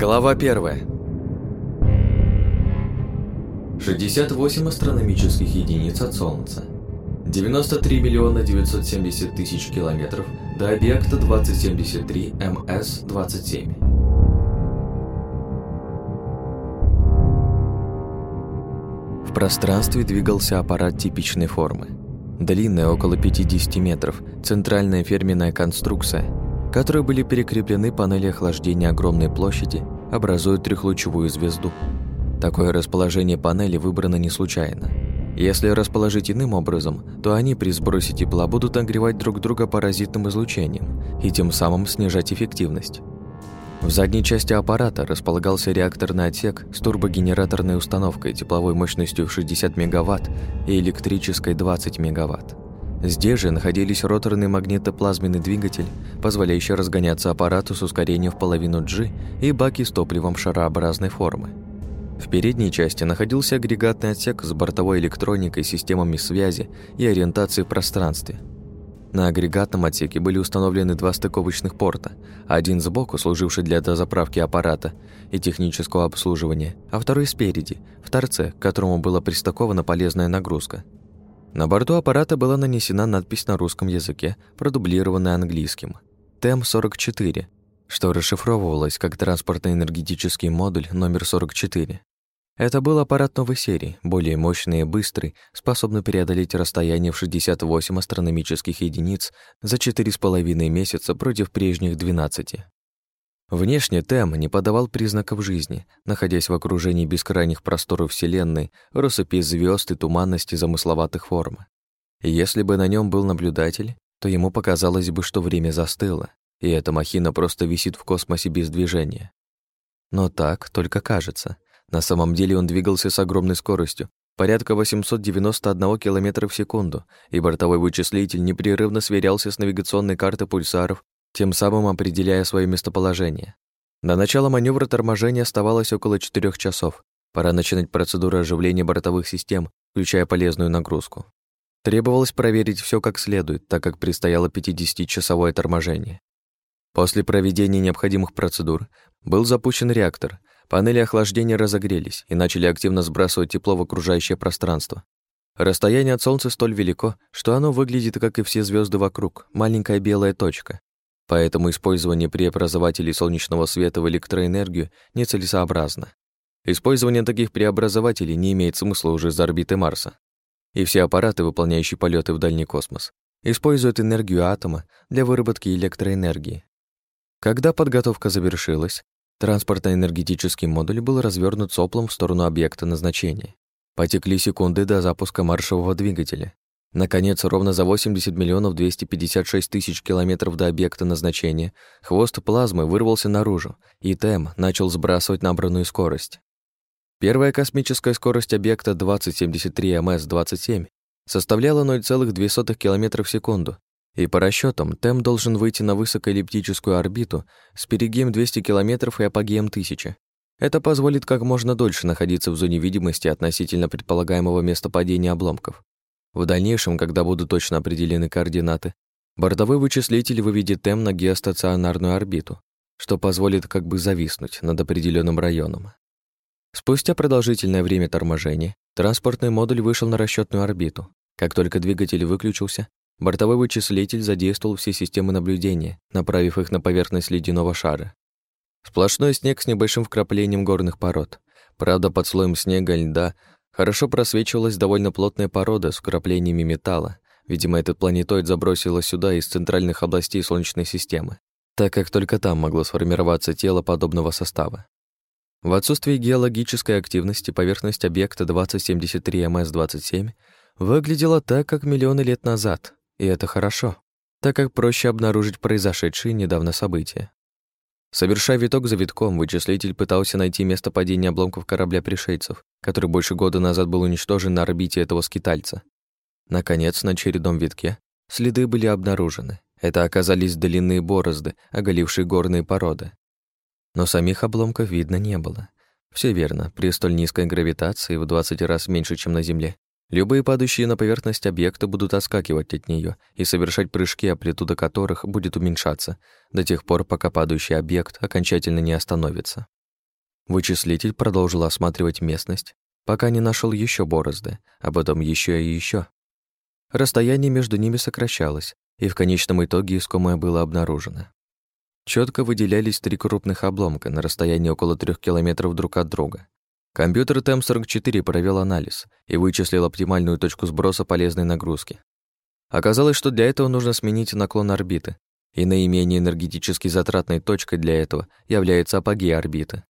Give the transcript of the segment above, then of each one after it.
Глава первая. 68 астрономических единиц от Солнца. 93 миллиона 970 тысяч километров до объекта 2073 МС-27. В пространстве двигался аппарат типичной формы. Длинная, около 50 метров, центральная ферменная конструкция, которой были перекреплены панели охлаждения огромной площади, образуя трехлучевую звезду. Такое расположение панели выбрано не случайно. Если расположить иным образом, то они при сбросе тепла будут нагревать друг друга паразитным излучением и тем самым снижать эффективность. В задней части аппарата располагался реакторный отсек с турбогенераторной установкой тепловой мощностью в 60 МВт и электрической 20 МВт. Здесь же находились роторный магнитоплазменный двигатель, позволяющий разгоняться аппарату с ускорением в половину G и баки с топливом шарообразной формы. В передней части находился агрегатный отсек с бортовой электроникой, системами связи и ориентации в пространстве. На агрегатном отсеке были установлены два стыковочных порта, один сбоку, служивший для дозаправки аппарата и технического обслуживания, а второй спереди, в торце, к которому была пристыкована полезная нагрузка. На борту аппарата была нанесена надпись на русском языке, продублированная английским «ТЭМ-44», что расшифровывалось как транспортно-энергетический модуль номер 44. Это был аппарат новой серии, более мощный и быстрый, способный преодолеть расстояние в 68 астрономических единиц за 4,5 месяца против прежних 12. Внешне Тэм не подавал признаков жизни, находясь в окружении бескрайних просторов Вселенной, россыпи звезд и туманности замысловатых форм. Если бы на нем был наблюдатель, то ему показалось бы, что время застыло, и эта махина просто висит в космосе без движения. Но так только кажется — на самом деле он двигался с огромной скоростью, порядка 891 км в секунду, и бортовой вычислитель непрерывно сверялся с навигационной картой пульсаров, тем самым определяя свое местоположение. До начала маневра торможения оставалось около 4 часов. Пора начинать процедуру оживления бортовых систем, включая полезную нагрузку. Требовалось проверить все как следует, так как предстояло 50-часовое торможение. После проведения необходимых процедур был запущен реактор, Панели охлаждения разогрелись и начали активно сбрасывать тепло в окружающее пространство. Расстояние от Солнца столь велико, что оно выглядит, как и все звезды вокруг, маленькая белая точка. Поэтому использование преобразователей солнечного света в электроэнергию нецелесообразно. Использование таких преобразователей не имеет смысла уже за орбиты Марса. И все аппараты, выполняющие полеты в дальний космос, используют энергию атома для выработки электроэнергии. Когда подготовка завершилась, Транспортно-энергетический модуль был развернут соплом в сторону объекта назначения. Потекли секунды до запуска маршевого двигателя. Наконец, ровно за 80 миллионов 256 тысяч километров до объекта назначения хвост плазмы вырвался наружу, и ТЭМ начал сбрасывать набранную скорость. Первая космическая скорость объекта 2073 МС-27 составляла 0,02 км в секунду, и по расчетам, ТЭМ должен выйти на высокоэллиптическую орбиту с перигеем 200 км и апогеем 1000. Это позволит как можно дольше находиться в зоне видимости относительно предполагаемого места падения обломков. В дальнейшем, когда будут точно определены координаты, бортовой вычислитель выведет ТЭМ на геостационарную орбиту, что позволит как бы зависнуть над определенным районом. Спустя продолжительное время торможения, транспортный модуль вышел на расчетную орбиту. Как только двигатель выключился, Бортовой вычислитель задействовал все системы наблюдения, направив их на поверхность ледяного шара. Сплошной снег с небольшим вкраплением горных пород. Правда, под слоем снега льда хорошо просвечивалась довольно плотная порода с вкраплениями металла. Видимо, этот планетоид забросило сюда из центральных областей Солнечной системы, так как только там могло сформироваться тело подобного состава. В отсутствие геологической активности поверхность объекта 2073 МС-27 выглядела так, как миллионы лет назад, и это хорошо, так как проще обнаружить произошедшие недавно события. Совершая виток за витком, вычислитель пытался найти место падения обломков корабля пришельцев, который больше года назад был уничтожен на орбите этого скитальца. Наконец, на очередном витке следы были обнаружены. Это оказались длинные борозды, оголившие горные породы. Но самих обломков видно не было. Все верно, при столь низкой гравитации в 20 раз меньше, чем на Земле, Любые падающие на поверхность объекта будут отскакивать от нее и совершать прыжки, амплитуда которых будет уменьшаться до тех пор, пока падающий объект окончательно не остановится. Вычислитель продолжил осматривать местность, пока не нашел еще борозды, а потом еще и еще. Расстояние между ними сокращалось, и в конечном итоге искомое было обнаружено. Четко выделялись три крупных обломка на расстоянии около трех километров друг от друга. Компьютер ТЭМ-44 провел анализ и вычислил оптимальную точку сброса полезной нагрузки. Оказалось, что для этого нужно сменить наклон орбиты, и наименее энергетически затратной точкой для этого является апогей орбиты.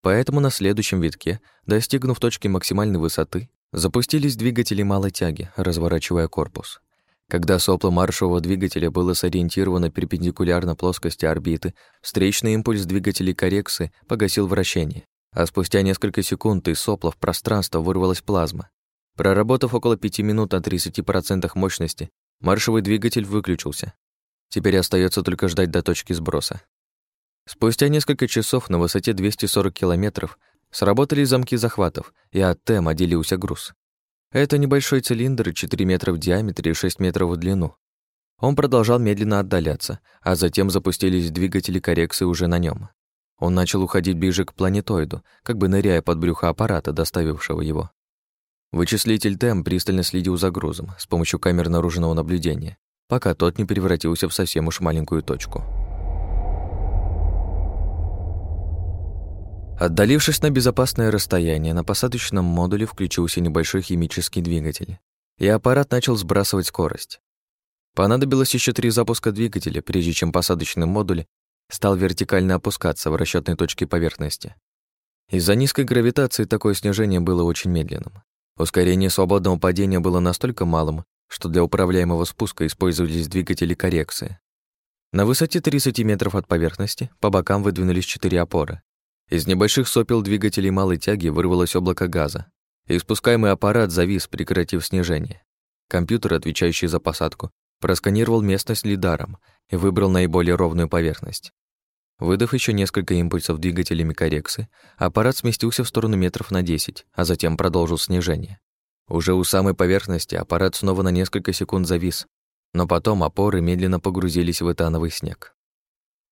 Поэтому на следующем витке, достигнув точки максимальной высоты, запустились двигатели малой тяги, разворачивая корпус. Когда сопло маршевого двигателя было сориентировано перпендикулярно плоскости орбиты, встречный импульс двигателей коррекции погасил вращение, а спустя несколько секунд из сопла в пространство вырвалась плазма. Проработав около пяти минут на 30% мощности, маршевый двигатель выключился. Теперь остается только ждать до точки сброса. Спустя несколько часов на высоте 240 километров сработали замки захватов, и от ТЭМ отделился груз. Это небольшой цилиндр 4 метра в диаметре и 6 метров в длину. Он продолжал медленно отдаляться, а затем запустились двигатели коррекции уже на нем. Он начал уходить ближе к планетоиду, как бы ныряя под брюхо аппарата, доставившего его. Вычислитель ТЭМ пристально следил за грузом с помощью камер наружного наблюдения, пока тот не превратился в совсем уж маленькую точку. Отдалившись на безопасное расстояние, на посадочном модуле включился небольшой химический двигатель, и аппарат начал сбрасывать скорость. Понадобилось еще три запуска двигателя, прежде чем посадочный модуль стал вертикально опускаться в расчетной точке поверхности. Из-за низкой гравитации такое снижение было очень медленным. Ускорение свободного падения было настолько малым, что для управляемого спуска использовались двигатели коррекции. На высоте 30 метров от поверхности по бокам выдвинулись четыре опоры, из небольших сопел двигателей малой тяги вырвалось облако газа, и спускаемый аппарат завис, прекратив снижение. Компьютер, отвечающий за посадку, просканировал местность лидаром и выбрал наиболее ровную поверхность. Выдав еще несколько импульсов двигателями коррекции, аппарат сместился в сторону метров на 10, а затем продолжил снижение. Уже у самой поверхности аппарат снова на несколько секунд завис, но потом опоры медленно погрузились в этановый снег.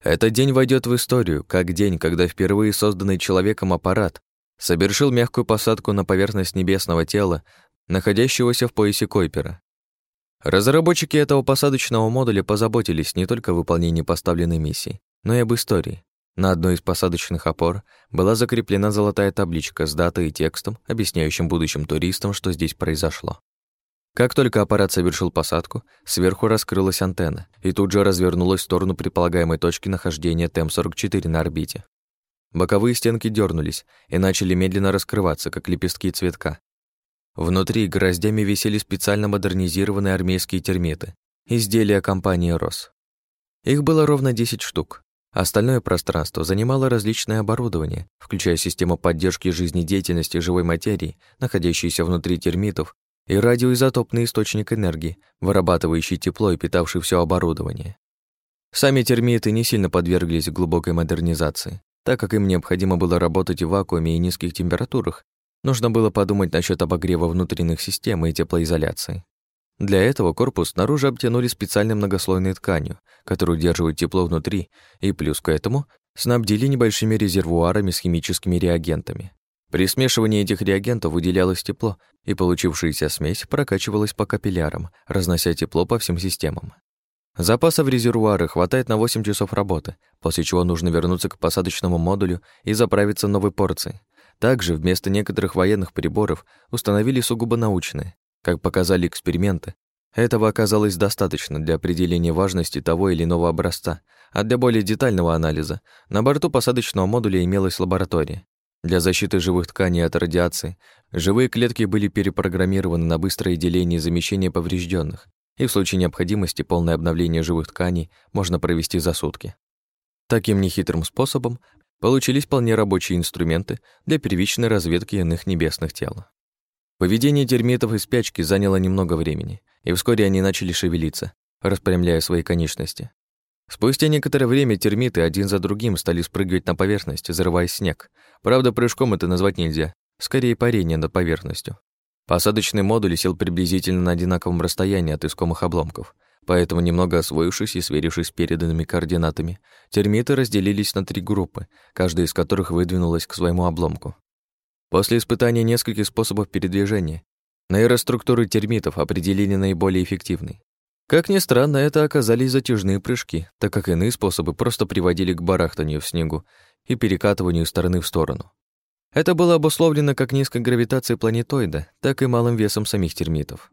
Этот день войдет в историю, как день, когда впервые созданный человеком аппарат совершил мягкую посадку на поверхность небесного тела, находящегося в поясе Койпера. Разработчики этого посадочного модуля позаботились не только о выполнении поставленной миссии, но и об истории. На одной из посадочных опор была закреплена золотая табличка с датой и текстом, объясняющим будущим туристам, что здесь произошло. Как только аппарат совершил посадку, сверху раскрылась антенна и тут же развернулась в сторону предполагаемой точки нахождения ТЭМ-44 на орбите. Боковые стенки дернулись и начали медленно раскрываться, как лепестки цветка. Внутри гроздями висели специально модернизированные армейские термиты, изделия компании «Рос». Их было ровно 10 штук. Остальное пространство занимало различное оборудование, включая систему поддержки жизнедеятельности живой материи, находящейся внутри термитов и радиоизотопный источник энергии, вырабатывающий тепло и питавший все оборудование. Сами термиты не сильно подверглись глубокой модернизации, так как им необходимо было работать в вакууме и низких температурах, нужно было подумать насчет обогрева внутренних систем и теплоизоляции. Для этого корпус снаружи обтянули специальной многослойной тканью, которая удерживает тепло внутри, и плюс к этому снабдили небольшими резервуарами с химическими реагентами. При смешивании этих реагентов выделялось тепло, и получившаяся смесь прокачивалась по капиллярам, разнося тепло по всем системам. Запаса в резервуары хватает на 8 часов работы, после чего нужно вернуться к посадочному модулю и заправиться новой порцией. Также вместо некоторых военных приборов установили сугубо научные. Как показали эксперименты, этого оказалось достаточно для определения важности того или иного образца, а для более детального анализа на борту посадочного модуля имелась лаборатория, для защиты живых тканей от радиации живые клетки были перепрограммированы на быстрое деление и замещение поврежденных, и в случае необходимости полное обновление живых тканей можно провести за сутки. Таким нехитрым способом получились вполне рабочие инструменты для первичной разведки иных небесных тел. Поведение термитов и спячки заняло немного времени, и вскоре они начали шевелиться, распрямляя свои конечности. Спустя некоторое время термиты один за другим стали спрыгивать на поверхность, зарывая снег. Правда, прыжком это назвать нельзя, скорее парение над поверхностью. Посадочный модуль сел приблизительно на одинаковом расстоянии от искомых обломков, Поэтому, немного освоившись и сверившись с переданными координатами, термиты разделились на три группы, каждая из которых выдвинулась к своему обломку. После испытания нескольких способов передвижения, нейроструктуры термитов определили наиболее эффективный. Как ни странно, это оказались затяжные прыжки, так как иные способы просто приводили к барахтанию в снегу и перекатыванию стороны в сторону. Это было обусловлено как низкой гравитацией планетоида, так и малым весом самих термитов.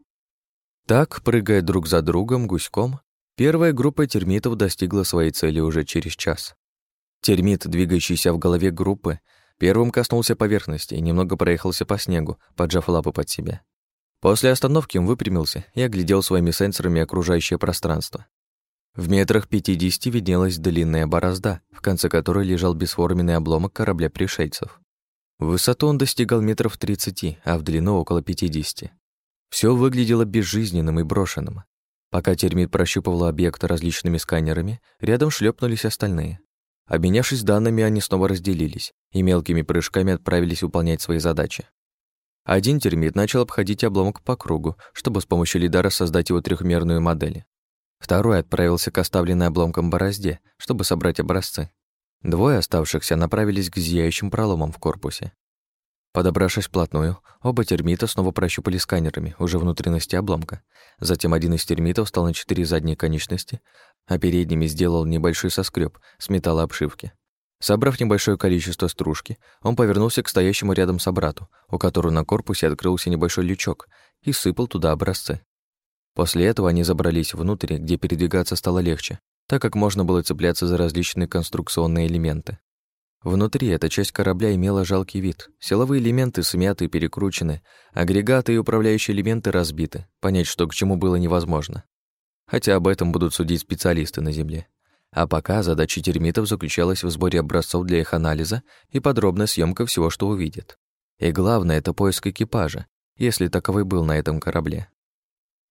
Так, прыгая друг за другом гуськом, первая группа термитов достигла своей цели уже через час. Термит, двигающийся в голове группы, первым коснулся поверхности и немного проехался по снегу, поджав лапы под себя. После остановки он выпрямился и оглядел своими сенсорами окружающее пространство. В метрах пятидесяти виднелась длинная борозда, в конце которой лежал бесформенный обломок корабля пришельцев. Высоту он достигал метров тридцати, а в длину около пятидесяти. Все выглядело безжизненным и брошенным. Пока термит прощупывал объект различными сканерами, рядом шлепнулись остальные. Обменявшись данными, они снова разделились и мелкими прыжками отправились выполнять свои задачи. Один термит начал обходить обломок по кругу, чтобы с помощью лидара создать его трехмерную модель. Второй отправился к оставленной обломкам борозде, чтобы собрать образцы. Двое оставшихся направились к зияющим проломам в корпусе. Подобравшись вплотную, оба термита снова прощупали сканерами уже внутренности обломка. Затем один из термитов встал на четыре задние конечности, а передними сделал небольшой соскреб с металлообшивки. Собрав небольшое количество стружки, он повернулся к стоящему рядом собрату, у которого на корпусе открылся небольшой лючок, и сыпал туда образцы. После этого они забрались внутрь, где передвигаться стало легче, так как можно было цепляться за различные конструкционные элементы. Внутри эта часть корабля имела жалкий вид. Силовые элементы смяты и перекручены, агрегаты и управляющие элементы разбиты. Понять, что к чему было невозможно. Хотя об этом будут судить специалисты на Земле. А пока задача термитов заключалась в сборе образцов для их анализа и подробная съемка всего, что увидят. И главное — это поиск экипажа, если таковой был на этом корабле.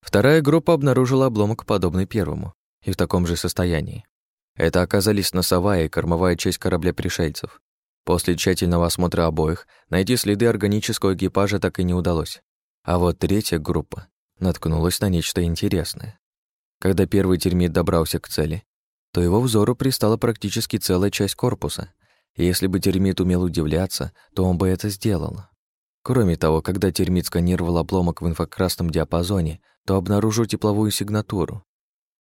Вторая группа обнаружила обломок, подобный первому, и в таком же состоянии. Это оказались носовая и кормовая часть корабля пришельцев. После тщательного осмотра обоих найти следы органического экипажа так и не удалось. А вот третья группа наткнулась на нечто интересное. Когда первый термит добрался к цели, то его взору пристала практически целая часть корпуса. Если бы термит умел удивляться, то он бы это сделал. Кроме того, когда термит сканировал обломок в инфракрасном диапазоне, то обнаружил тепловую сигнатуру,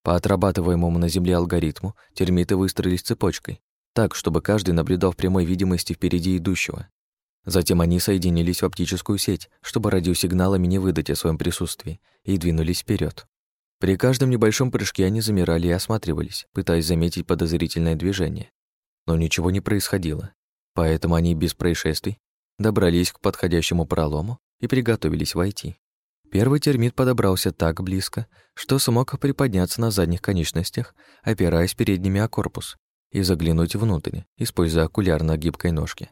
по отрабатываемому на Земле алгоритму термиты выстроились цепочкой, так, чтобы каждый наблюдал в прямой видимости впереди идущего. Затем они соединились в оптическую сеть, чтобы радиосигналами не выдать о своем присутствии, и двинулись вперед. При каждом небольшом прыжке они замирали и осматривались, пытаясь заметить подозрительное движение. Но ничего не происходило, поэтому они без происшествий добрались к подходящему пролому и приготовились войти. Первый термит подобрался так близко, что смог приподняться на задних конечностях, опираясь передними о корпус, и заглянуть внутрь, используя окуляр на гибкой ножке.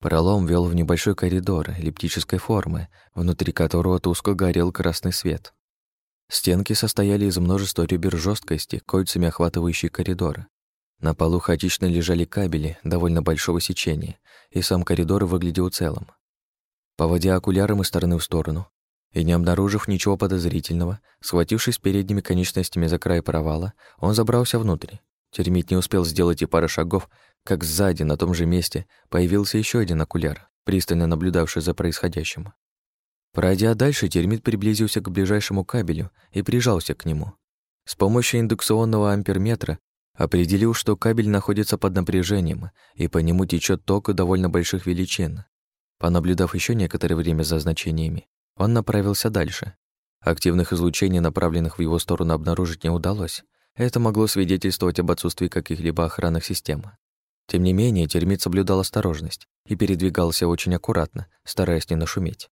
Пролом вел в небольшой коридор эллиптической формы, внутри которого тускло горел красный свет. Стенки состояли из множества ребер жесткости, кольцами охватывающие коридоры. На полу хаотично лежали кабели довольно большого сечения, и сам коридор выглядел целым. Поводя окуляром из стороны в сторону, и не обнаружив ничего подозрительного, схватившись передними конечностями за край провала, он забрался внутрь. Термит не успел сделать и пары шагов, как сзади, на том же месте, появился еще один окуляр, пристально наблюдавший за происходящим. Пройдя дальше, термит приблизился к ближайшему кабелю и прижался к нему. С помощью индукционного амперметра определил, что кабель находится под напряжением, и по нему течет ток довольно больших величин. Понаблюдав еще некоторое время за значениями, он направился дальше. Активных излучений, направленных в его сторону, обнаружить не удалось. Это могло свидетельствовать об отсутствии каких-либо охранных систем. Тем не менее, термит соблюдал осторожность и передвигался очень аккуратно, стараясь не нашуметь.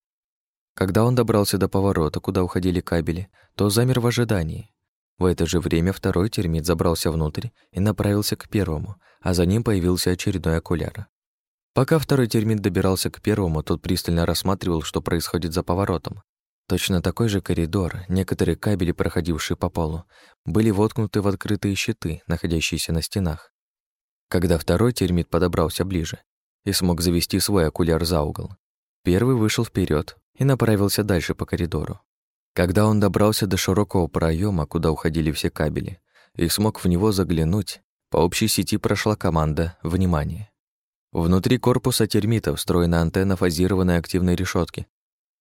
Когда он добрался до поворота, куда уходили кабели, то замер в ожидании. В это же время второй термит забрался внутрь и направился к первому, а за ним появился очередной окуляр. Пока второй термит добирался к первому, тот пристально рассматривал, что происходит за поворотом. Точно такой же коридор, некоторые кабели, проходившие по полу, были воткнуты в открытые щиты, находящиеся на стенах. Когда второй термит подобрался ближе и смог завести свой окуляр за угол, первый вышел вперед и направился дальше по коридору. Когда он добрался до широкого проема, куда уходили все кабели, и смог в него заглянуть, по общей сети прошла команда «Внимание». Внутри корпуса термита встроена антенна фазированной активной решетки,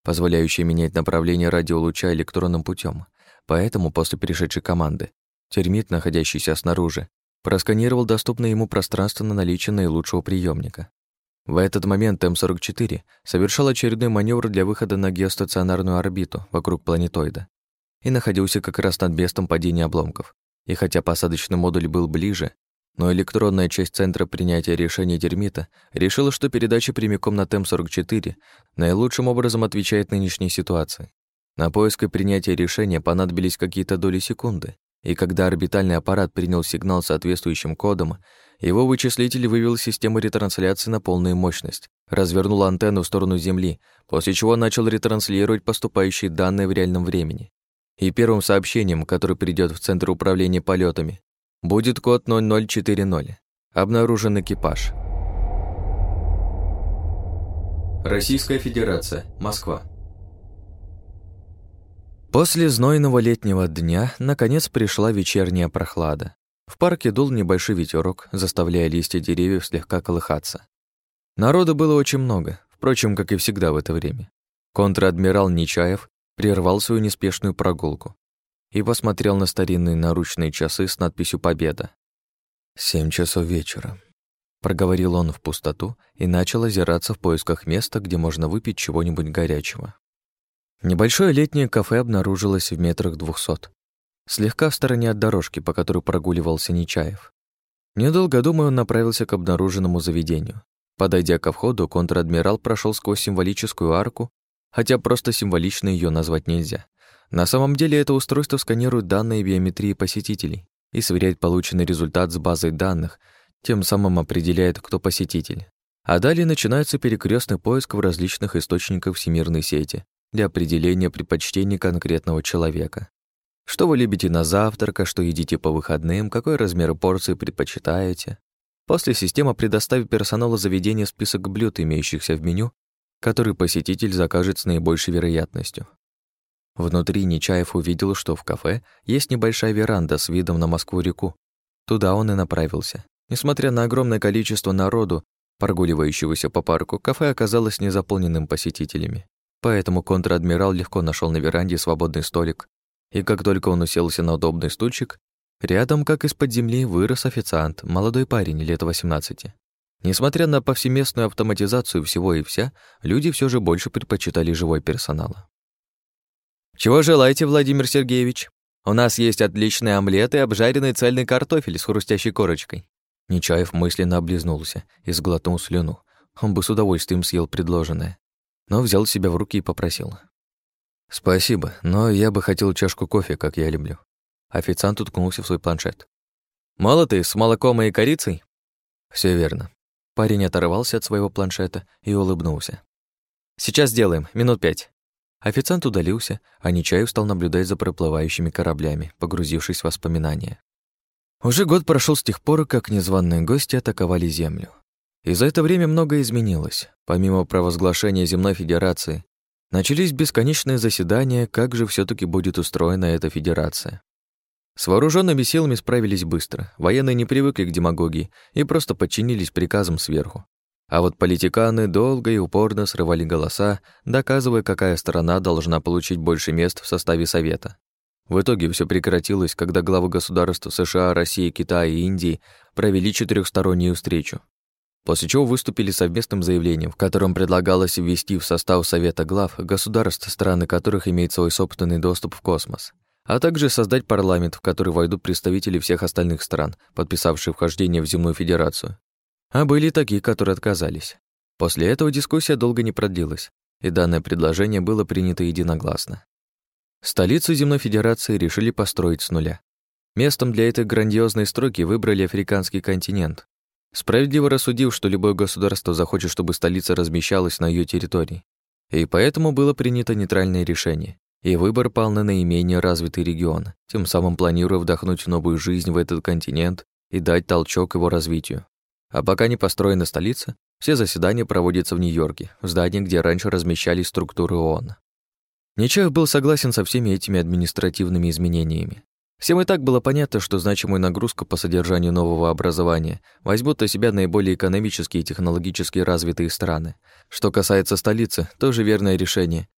позволяющая менять направление радиолуча электронным путем. Поэтому после перешедшей команды термит, находящийся снаружи, просканировал доступное ему пространство на наличие наилучшего приемника. В этот момент М-44 совершал очередной маневр для выхода на геостационарную орбиту вокруг планетоида и находился как раз над местом падения обломков. И хотя посадочный модуль был ближе, но электронная часть центра принятия решений термита решила, что передача прямиком на ТЭМ-44 наилучшим образом отвечает нынешней ситуации. На поиск и принятие решения понадобились какие-то доли секунды, и когда орбитальный аппарат принял сигнал соответствующим кодом, его вычислитель вывел систему ретрансляции на полную мощность, развернул антенну в сторону Земли, после чего начал ретранслировать поступающие данные в реальном времени. И первым сообщением, которое придет в Центр управления полетами, будет код 0040. Обнаружен экипаж. Российская Федерация, Москва. После знойного летнего дня наконец пришла вечерняя прохлада. В парке дул небольшой ветерок, заставляя листья деревьев слегка колыхаться. Народу было очень много, впрочем, как и всегда в это время. Контр-адмирал Нечаев прервал свою неспешную прогулку и посмотрел на старинные наручные часы с надписью «Победа». «Семь часов вечера», — проговорил он в пустоту и начал озираться в поисках места, где можно выпить чего-нибудь горячего. Небольшое летнее кафе обнаружилось в метрах двухсот слегка в стороне от дорожки, по которой прогуливался Нечаев. Недолго думая, он направился к обнаруженному заведению. Подойдя ко входу, контр-адмирал прошел сквозь символическую арку, хотя просто символично ее назвать нельзя. На самом деле это устройство сканирует данные биометрии посетителей и сверяет полученный результат с базой данных, тем самым определяет, кто посетитель. А далее начинается перекрестный поиск в различных источниках всемирной сети для определения предпочтений конкретного человека. Что вы любите на завтрак, а что едите по выходным, какой размер порции предпочитаете. После система предоставит персоналу заведения список блюд, имеющихся в меню, который посетитель закажет с наибольшей вероятностью. Внутри Нечаев увидел, что в кафе есть небольшая веранда с видом на Москву-реку. Туда он и направился. Несмотря на огромное количество народу, прогуливающегося по парку, кафе оказалось незаполненным посетителями. Поэтому контр-адмирал легко нашел на веранде свободный столик и как только он уселся на удобный стульчик, рядом, как из-под земли, вырос официант, молодой парень лет 18. Несмотря на повсеместную автоматизацию всего и вся, люди все же больше предпочитали живой персонал. «Чего желаете, Владимир Сергеевич? У нас есть отличный омлет и обжаренный цельный картофель с хрустящей корочкой». Нечаев мысленно облизнулся и сглотнул слюну. Он бы с удовольствием съел предложенное, но взял себя в руки и попросил. «Спасибо, но я бы хотел чашку кофе, как я люблю». Официант уткнулся в свой планшет. «Молотый, с молоком и корицей?» Все верно». Парень оторвался от своего планшета и улыбнулся. «Сейчас сделаем, минут пять». Официант удалился, а Нечаев стал наблюдать за проплывающими кораблями, погрузившись в воспоминания. Уже год прошел с тех пор, как незваные гости атаковали Землю. И за это время многое изменилось. Помимо провозглашения Земной Федерации, Начались бесконечные заседания, как же все таки будет устроена эта федерация. С вооруженными силами справились быстро, военные не привыкли к демагогии и просто подчинились приказам сверху. А вот политиканы долго и упорно срывали голоса, доказывая, какая сторона должна получить больше мест в составе Совета. В итоге все прекратилось, когда главы государств США, России, Китая и Индии провели четырехстороннюю встречу после чего выступили совместным заявлением, в котором предлагалось ввести в состав Совета глав государств, страны которых имеют свой собственный доступ в космос, а также создать парламент, в который войдут представители всех остальных стран, подписавшие вхождение в Земную Федерацию. А были такие, которые отказались. После этого дискуссия долго не продлилась, и данное предложение было принято единогласно. Столицу Земной Федерации решили построить с нуля. Местом для этой грандиозной стройки выбрали африканский континент, справедливо рассудив, что любое государство захочет, чтобы столица размещалась на ее территории. И поэтому было принято нейтральное решение, и выбор пал на наименее развитый регион, тем самым планируя вдохнуть новую жизнь в этот континент и дать толчок его развитию. А пока не построена столица, все заседания проводятся в Нью-Йорке, в здании, где раньше размещались структуры ООН. Нечаев был согласен со всеми этими административными изменениями. Всем и так было понятно, что значимую нагрузку по содержанию нового образования возьмут на себя наиболее экономически и технологически развитые страны. Что касается столицы, тоже верное решение.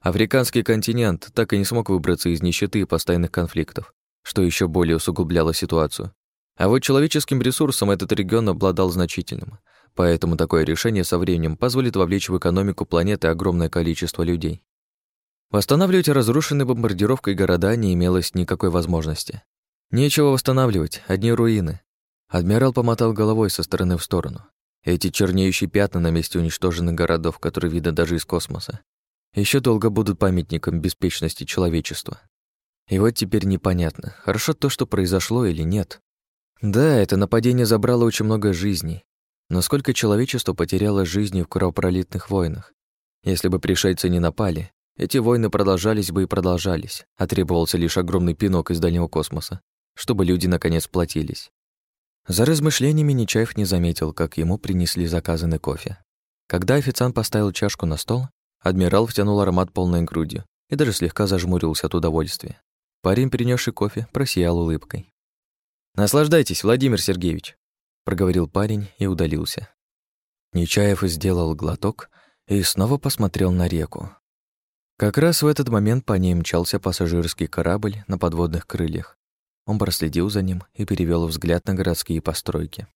Африканский континент так и не смог выбраться из нищеты и постоянных конфликтов, что еще более усугубляло ситуацию. А вот человеческим ресурсом этот регион обладал значительным. Поэтому такое решение со временем позволит вовлечь в экономику планеты огромное количество людей. Восстанавливать разрушенные бомбардировкой города не имелось никакой возможности. Нечего восстанавливать, одни руины. Адмирал помотал головой со стороны в сторону. Эти чернеющие пятна на месте уничтоженных городов, которые видно даже из космоса, еще долго будут памятником беспечности человечества. И вот теперь непонятно, хорошо то, что произошло или нет. Да, это нападение забрало очень много жизней, но сколько человечества потеряло жизни в кровопролитных войнах? Если бы пришельцы не напали, эти войны продолжались бы и продолжались, а требовался лишь огромный пинок из дальнего космоса, чтобы люди наконец платились. За размышлениями Нечаев не заметил, как ему принесли заказанный кофе. Когда официант поставил чашку на стол, адмирал втянул аромат полной грудью и даже слегка зажмурился от удовольствия. Парень, принесший кофе, просиял улыбкой. «Наслаждайтесь, Владимир Сергеевич», — проговорил парень и удалился. Нечаев сделал глоток и снова посмотрел на реку. Как раз в этот момент по ней мчался пассажирский корабль на подводных крыльях. Он проследил за ним и перевел взгляд на городские постройки.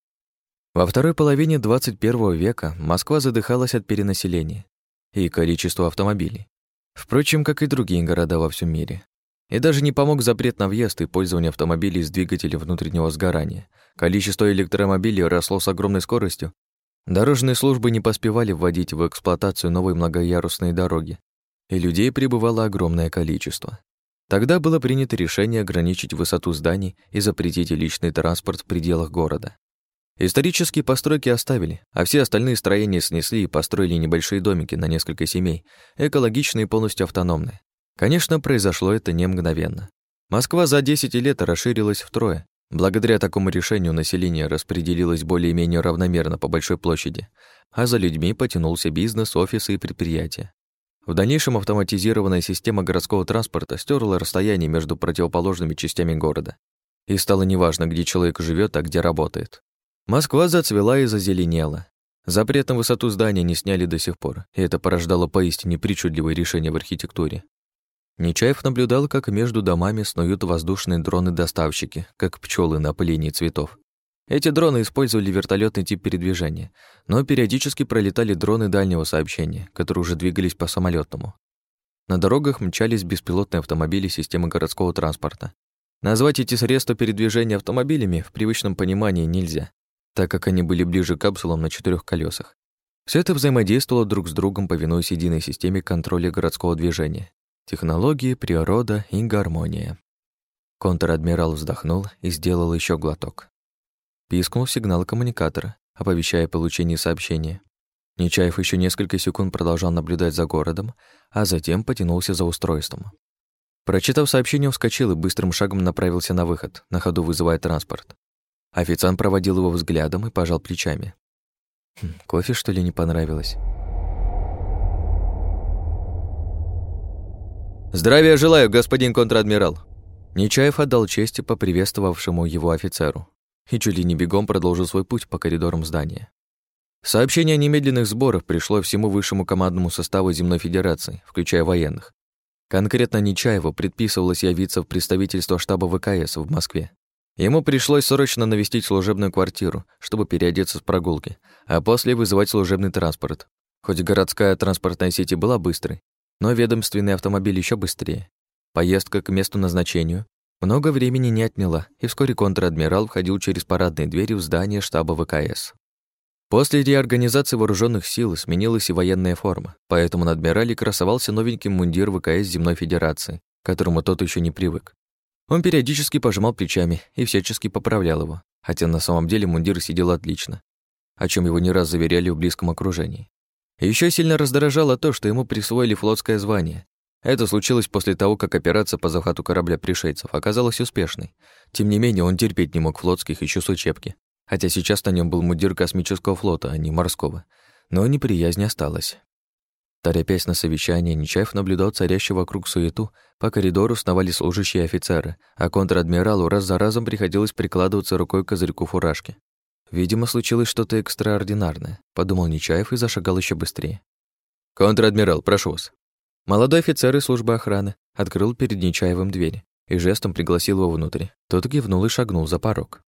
Во второй половине 21 века Москва задыхалась от перенаселения и количества автомобилей. Впрочем, как и другие города во всем мире. И даже не помог запрет на въезд и пользование автомобилей с двигателем внутреннего сгорания. Количество электромобилей росло с огромной скоростью. Дорожные службы не поспевали вводить в эксплуатацию новые многоярусные дороги, и людей прибывало огромное количество. Тогда было принято решение ограничить высоту зданий и запретить личный транспорт в пределах города. Исторические постройки оставили, а все остальные строения снесли и построили небольшие домики на несколько семей, экологичные и полностью автономные. Конечно, произошло это не мгновенно. Москва за 10 лет расширилась втрое. Благодаря такому решению население распределилось более-менее равномерно по большой площади, а за людьми потянулся бизнес, офисы и предприятия. В дальнейшем автоматизированная система городского транспорта стерла расстояние между противоположными частями города. И стало неважно, где человек живет, а где работает. Москва зацвела и зазеленела. Запрет на высоту здания не сняли до сих пор, и это порождало поистине причудливые решения в архитектуре. Нечаев наблюдал, как между домами снуют воздушные дроны-доставщики, как пчелы на опылении цветов. Эти дроны использовали вертолетный тип передвижения, но периодически пролетали дроны дальнего сообщения, которые уже двигались по самолетному. На дорогах мчались беспилотные автомобили системы городского транспорта. Назвать эти средства передвижения автомобилями в привычном понимании нельзя, так как они были ближе к капсулам на четырех колесах. Все это взаимодействовало друг с другом, повинуясь единой системе контроля городского движения. Технологии, природа и гармония. Контр-адмирал вздохнул и сделал еще глоток. Пискнул сигнал коммуникатора, оповещая получение сообщения. Нечаев еще несколько секунд продолжал наблюдать за городом, а затем потянулся за устройством. Прочитав сообщение, вскочил и быстрым шагом направился на выход, на ходу вызывая транспорт. Официант проводил его взглядом и пожал плечами. Хм, кофе, что ли, не понравилось? «Здравия желаю, господин контр-адмирал!» Нечаев отдал честь поприветствовавшему его офицеру и чуть ли не бегом продолжил свой путь по коридорам здания. Сообщение о немедленных сборах пришло всему высшему командному составу Земной Федерации, включая военных. Конкретно Нечаеву предписывалось явиться в представительство штаба ВКС в Москве. Ему пришлось срочно навестить служебную квартиру, чтобы переодеться с прогулки, а после вызывать служебный транспорт. Хоть городская транспортная сеть и была быстрой, но ведомственный автомобиль еще быстрее. Поездка к месту назначению много времени не отняла, и вскоре контр-адмирал входил через парадные двери в здание штаба ВКС. После реорганизации вооруженных сил сменилась и военная форма, поэтому на адмирале красовался новенький мундир ВКС Земной Федерации, к которому тот еще не привык. Он периодически пожимал плечами и всячески поправлял его, хотя на самом деле мундир сидел отлично, о чем его не раз заверяли в близком окружении. Еще сильно раздражало то, что ему присвоили флотское звание, это случилось после того, как операция по захвату корабля пришельцев оказалась успешной. Тем не менее, он терпеть не мог флотских еще с учебки. Хотя сейчас на нем был мудир космического флота, а не морского. Но неприязнь осталась. Торопясь на совещание, Нечаев наблюдал царящую вокруг суету, по коридору сновали служащие офицеры, а контр-адмиралу раз за разом приходилось прикладываться рукой к козырьку фуражки. Видимо, случилось что-то экстраординарное, подумал Нечаев и зашагал еще быстрее. «Контр-адмирал, прошу вас». Молодой офицер из службы охраны открыл перед Нечаевым дверь и жестом пригласил его внутрь. Тот кивнул и шагнул за порог.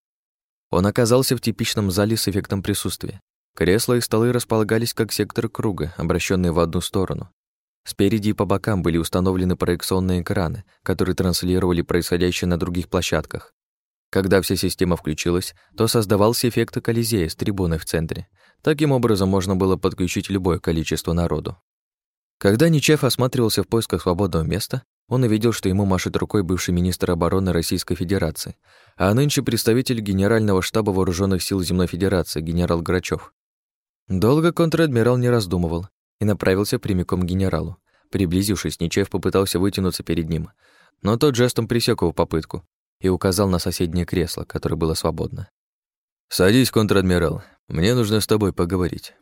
Он оказался в типичном зале с эффектом присутствия. Кресла и столы располагались как сектор круга, обращенные в одну сторону. Спереди и по бокам были установлены проекционные экраны, которые транслировали происходящее на других площадках. Когда вся система включилась, то создавался эффект колизея с трибуной в центре. Таким образом можно было подключить любое количество народу. Когда Ничев осматривался в поисках свободного места, он увидел, что ему машет рукой бывший министр обороны Российской Федерации, а нынче представитель Генерального штаба Вооруженных сил Земной Федерации генерал Грачев. Долго контр-адмирал не раздумывал и направился прямиком к генералу. Приблизившись, Нечаев попытался вытянуться перед ним, но тот жестом пресек его попытку и указал на соседнее кресло, которое было свободно. «Садись, контр-адмирал, мне нужно с тобой поговорить».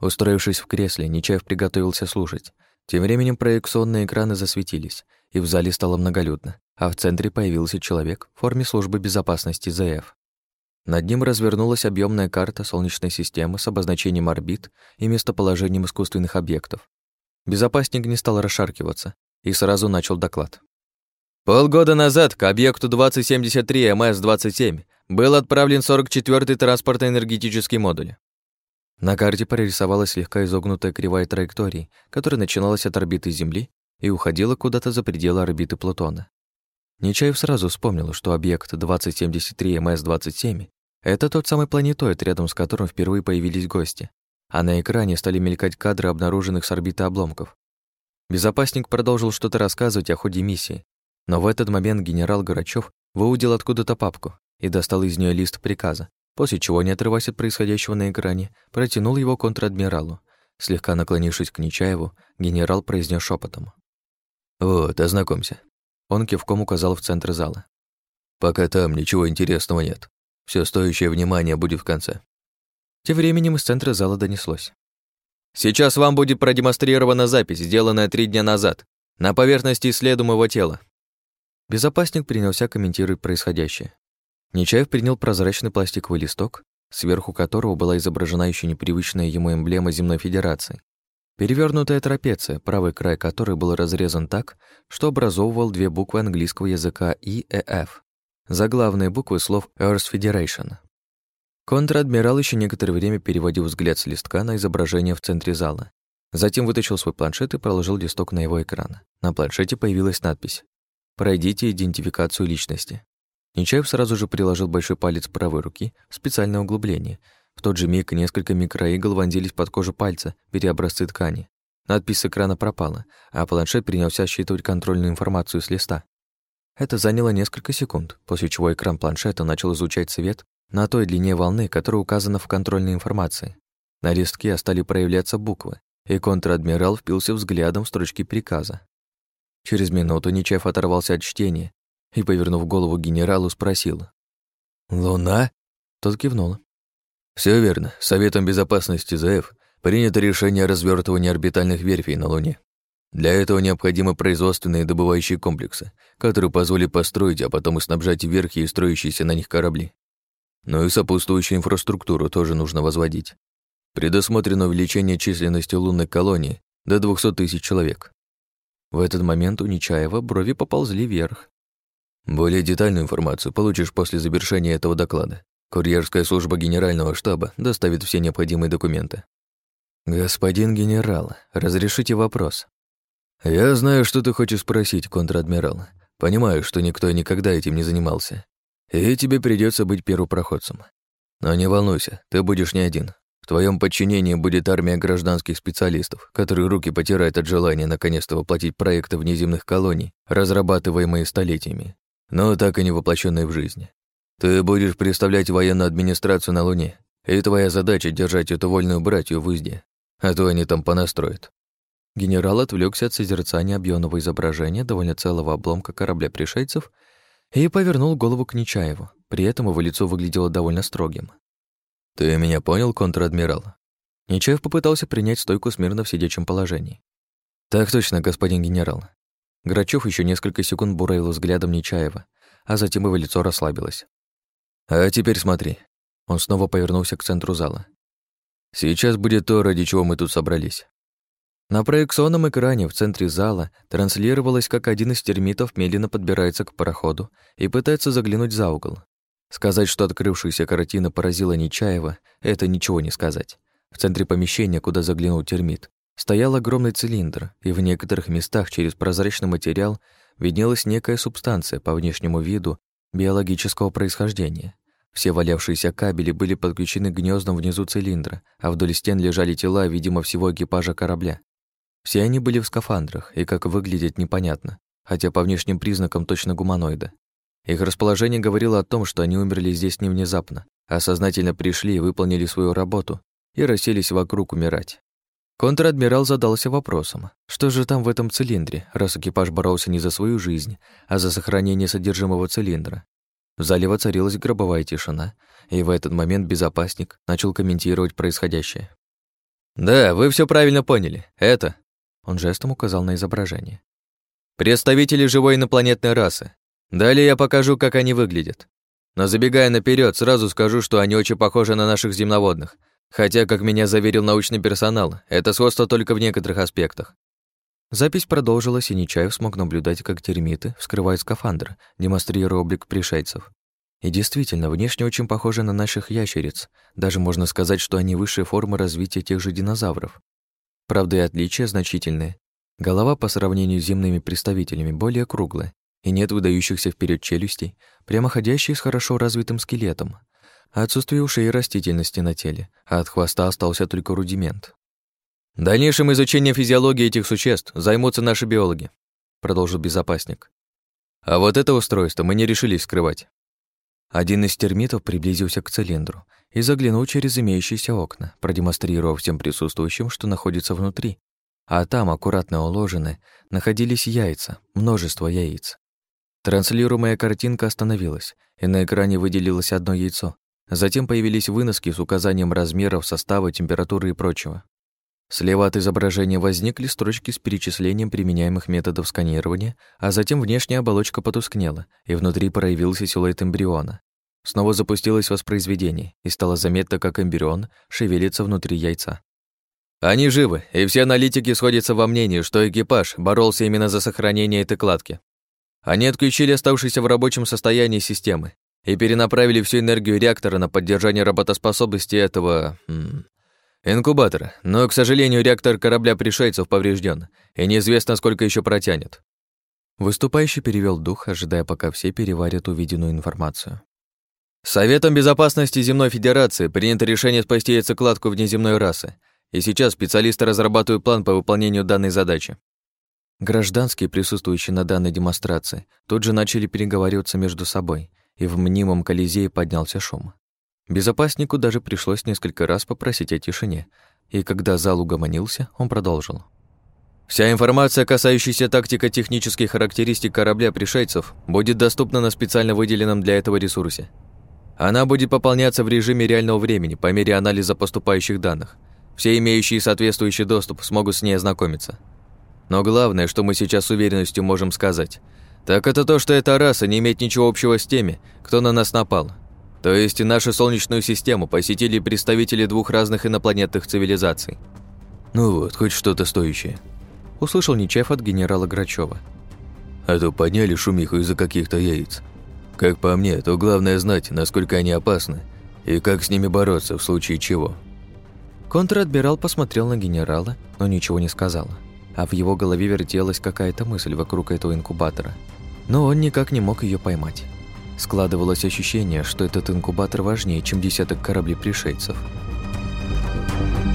Устроившись в кресле, Нечаев приготовился слушать. Тем временем проекционные экраны засветились, и в зале стало многолюдно, а в центре появился человек в форме службы безопасности ЗФ. Над ним развернулась объемная карта Солнечной системы с обозначением орбит и местоположением искусственных объектов. Безопасник не стал расшаркиваться и сразу начал доклад. Полгода назад к объекту 2073 МС-27 был отправлен 44-й транспортно-энергетический модуль. На карте прорисовалась слегка изогнутая кривая траектории, которая начиналась от орбиты Земли и уходила куда-то за пределы орбиты Плутона. Нечаев сразу вспомнил, что объект 2073 МС-27 — это тот самый планетоид, рядом с которым впервые появились гости, а на экране стали мелькать кадры обнаруженных с орбиты обломков. Безопасник продолжил что-то рассказывать о ходе миссии, но в этот момент генерал Горачев выудил откуда-то папку и достал из нее лист приказа, после чего, не отрываясь от происходящего на экране, протянул его контр-адмиралу. Слегка наклонившись к Нечаеву, генерал произнес шепотом: «Вот, ознакомься. Он кивком указал в центр зала. «Пока там ничего интересного нет. Все стоящее внимание будет в конце». Тем временем из центра зала донеслось. «Сейчас вам будет продемонстрирована запись, сделанная три дня назад, на поверхности исследуемого тела». Безопасник принялся комментировать происходящее. Нечаев принял прозрачный пластиковый листок, сверху которого была изображена еще непривычная ему эмблема Земной Федерации. Перевернутая трапеция, правый край которой был разрезан так, что образовывал две буквы английского языка И и F, заглавные буквы слов Earth Federation. Контр-адмирал еще некоторое время переводил взгляд с листка на изображение в центре зала. Затем вытащил свой планшет и положил листок на его экран. На планшете появилась надпись «Пройдите идентификацию личности». Нечаев сразу же приложил большой палец правой руки в специальное углубление — в тот же миг несколько микроигл вонзились под кожу пальца, беря образцы ткани. Надпись с экрана пропала, а планшет принялся считывать контрольную информацию с листа. Это заняло несколько секунд, после чего экран планшета начал изучать цвет на той длине волны, которая указана в контрольной информации. На листке стали проявляться буквы, и контр-адмирал впился взглядом в строчки приказа. Через минуту Нечаев оторвался от чтения и, повернув голову генералу, спросил. «Луна?» Тот кивнул. Все верно. Советом безопасности ЗФ принято решение о развертывании орбитальных верфей на Луне. Для этого необходимы производственные добывающие комплексы, которые позволят построить, а потом и снабжать верхи и строящиеся на них корабли. Но и сопутствующую инфраструктуру тоже нужно возводить. Предусмотрено увеличение численности лунной колонии до 200 тысяч человек. В этот момент у Нечаева брови поползли вверх. Более детальную информацию получишь после завершения этого доклада. Курьерская служба генерального штаба доставит все необходимые документы. Господин генерал, разрешите вопрос. Я знаю, что ты хочешь спросить, контр-адмирал. Понимаю, что никто никогда этим не занимался. И тебе придется быть первопроходцем. Но не волнуйся, ты будешь не один. Твоем подчинении будет армия гражданских специалистов, которые руки потирают от желания наконец-то воплотить проекты внеземных колоний, разрабатываемые столетиями, но так и не воплощенные в жизнь. Ты будешь представлять военную администрацию на Луне, и твоя задача — держать эту вольную братью в узде, а то они там понастроят». Генерал отвлекся от созерцания объемного изображения довольно целого обломка корабля пришельцев и повернул голову к Нечаеву. При этом его лицо выглядело довольно строгим. «Ты меня понял, контр-адмирал?» Нечаев попытался принять стойку смирно в сидячем положении. «Так точно, господин генерал». Грачев еще несколько секунд буравил взглядом Нечаева, а затем его лицо расслабилось. «А теперь смотри». Он снова повернулся к центру зала. «Сейчас будет то, ради чего мы тут собрались». На проекционном экране в центре зала транслировалось, как один из термитов медленно подбирается к пароходу и пытается заглянуть за угол. Сказать, что открывшаяся картина поразила Нечаева, это ничего не сказать. В центре помещения, куда заглянул термит, стоял огромный цилиндр, и в некоторых местах через прозрачный материал виднелась некая субстанция по внешнему виду биологического происхождения. Все валявшиеся кабели были подключены к гнездам внизу цилиндра, а вдоль стен лежали тела, видимо, всего экипажа корабля. Все они были в скафандрах, и как выглядят непонятно, хотя по внешним признакам точно гуманоида. Их расположение говорило о том, что они умерли здесь не внезапно, а сознательно пришли и выполнили свою работу и расселись вокруг умирать. Контр-адмирал задался вопросом, что же там в этом цилиндре, раз экипаж боролся не за свою жизнь, а за сохранение содержимого цилиндра. В зале воцарилась гробовая тишина, и в этот момент безопасник начал комментировать происходящее. «Да, вы все правильно поняли. Это...» Он жестом указал на изображение. «Представители живой инопланетной расы. Далее я покажу, как они выглядят. Но забегая наперед, сразу скажу, что они очень похожи на наших земноводных, хотя, как меня заверил научный персонал, это сходство только в некоторых аспектах. Запись продолжилась, и Нечаев смог наблюдать, как термиты вскрывают скафандр, демонстрируя облик пришельцев. И действительно, внешне очень похожи на наших ящериц. Даже можно сказать, что они высшие формы развития тех же динозавров. Правда, и отличия значительные. Голова по сравнению с земными представителями более круглая, и нет выдающихся вперед челюстей, прямоходящие с хорошо развитым скелетом. Отсутствие ушей и растительности на теле, а от хвоста остался только рудимент. «Дальнейшим изучением физиологии этих существ займутся наши биологи», продолжил безопасник. «А вот это устройство мы не решились скрывать». Один из термитов приблизился к цилиндру и заглянул через имеющиеся окна, продемонстрировав всем присутствующим, что находится внутри. А там, аккуратно уложены, находились яйца, множество яиц. Транслируемая картинка остановилась, и на экране выделилось одно яйцо. Затем появились выноски с указанием размеров, состава, температуры и прочего. Слева от изображения возникли строчки с перечислением применяемых методов сканирования, а затем внешняя оболочка потускнела, и внутри проявился силуэт эмбриона. Снова запустилось воспроизведение, и стало заметно, как эмбрион шевелится внутри яйца. Они живы, и все аналитики сходятся во мнении, что экипаж боролся именно за сохранение этой кладки. Они отключили оставшиеся в рабочем состоянии системы и перенаправили всю энергию реактора на поддержание работоспособности этого... М, инкубатора. Но, к сожалению, реактор корабля пришельцев поврежден, и неизвестно, сколько еще протянет. Выступающий перевел дух, ожидая, пока все переварят увиденную информацию. Советом безопасности Земной Федерации принято решение спасти яйцекладку внеземной расы, и сейчас специалисты разрабатывают план по выполнению данной задачи. Гражданские, присутствующие на данной демонстрации, тут же начали переговариваться между собой, и в мнимом колизее поднялся шум. Безопаснику даже пришлось несколько раз попросить о тишине, и когда зал угомонился, он продолжил. Вся информация, касающаяся тактико-технических характеристик корабля пришельцев, будет доступна на специально выделенном для этого ресурсе. Она будет пополняться в режиме реального времени по мере анализа поступающих данных. Все имеющие соответствующий доступ смогут с ней ознакомиться. Но главное, что мы сейчас с уверенностью можем сказать, так это то, что эта раса не имеет ничего общего с теми, кто на нас напал. То есть и нашу Солнечную систему посетили представители двух разных инопланетных цивилизаций. Ну вот, хоть что-то стоящее. Услышал Нечаев от генерала Грачева. А то подняли шумиху из-за каких-то яиц. Как по мне, то главное знать, насколько они опасны и как с ними бороться в случае чего. Контр-адмирал посмотрел на генерала, но ничего не сказал а в его голове вертелась какая-то мысль вокруг этого инкубатора. Но он никак не мог ее поймать. Складывалось ощущение, что этот инкубатор важнее, чем десяток кораблей пришельцев. Thank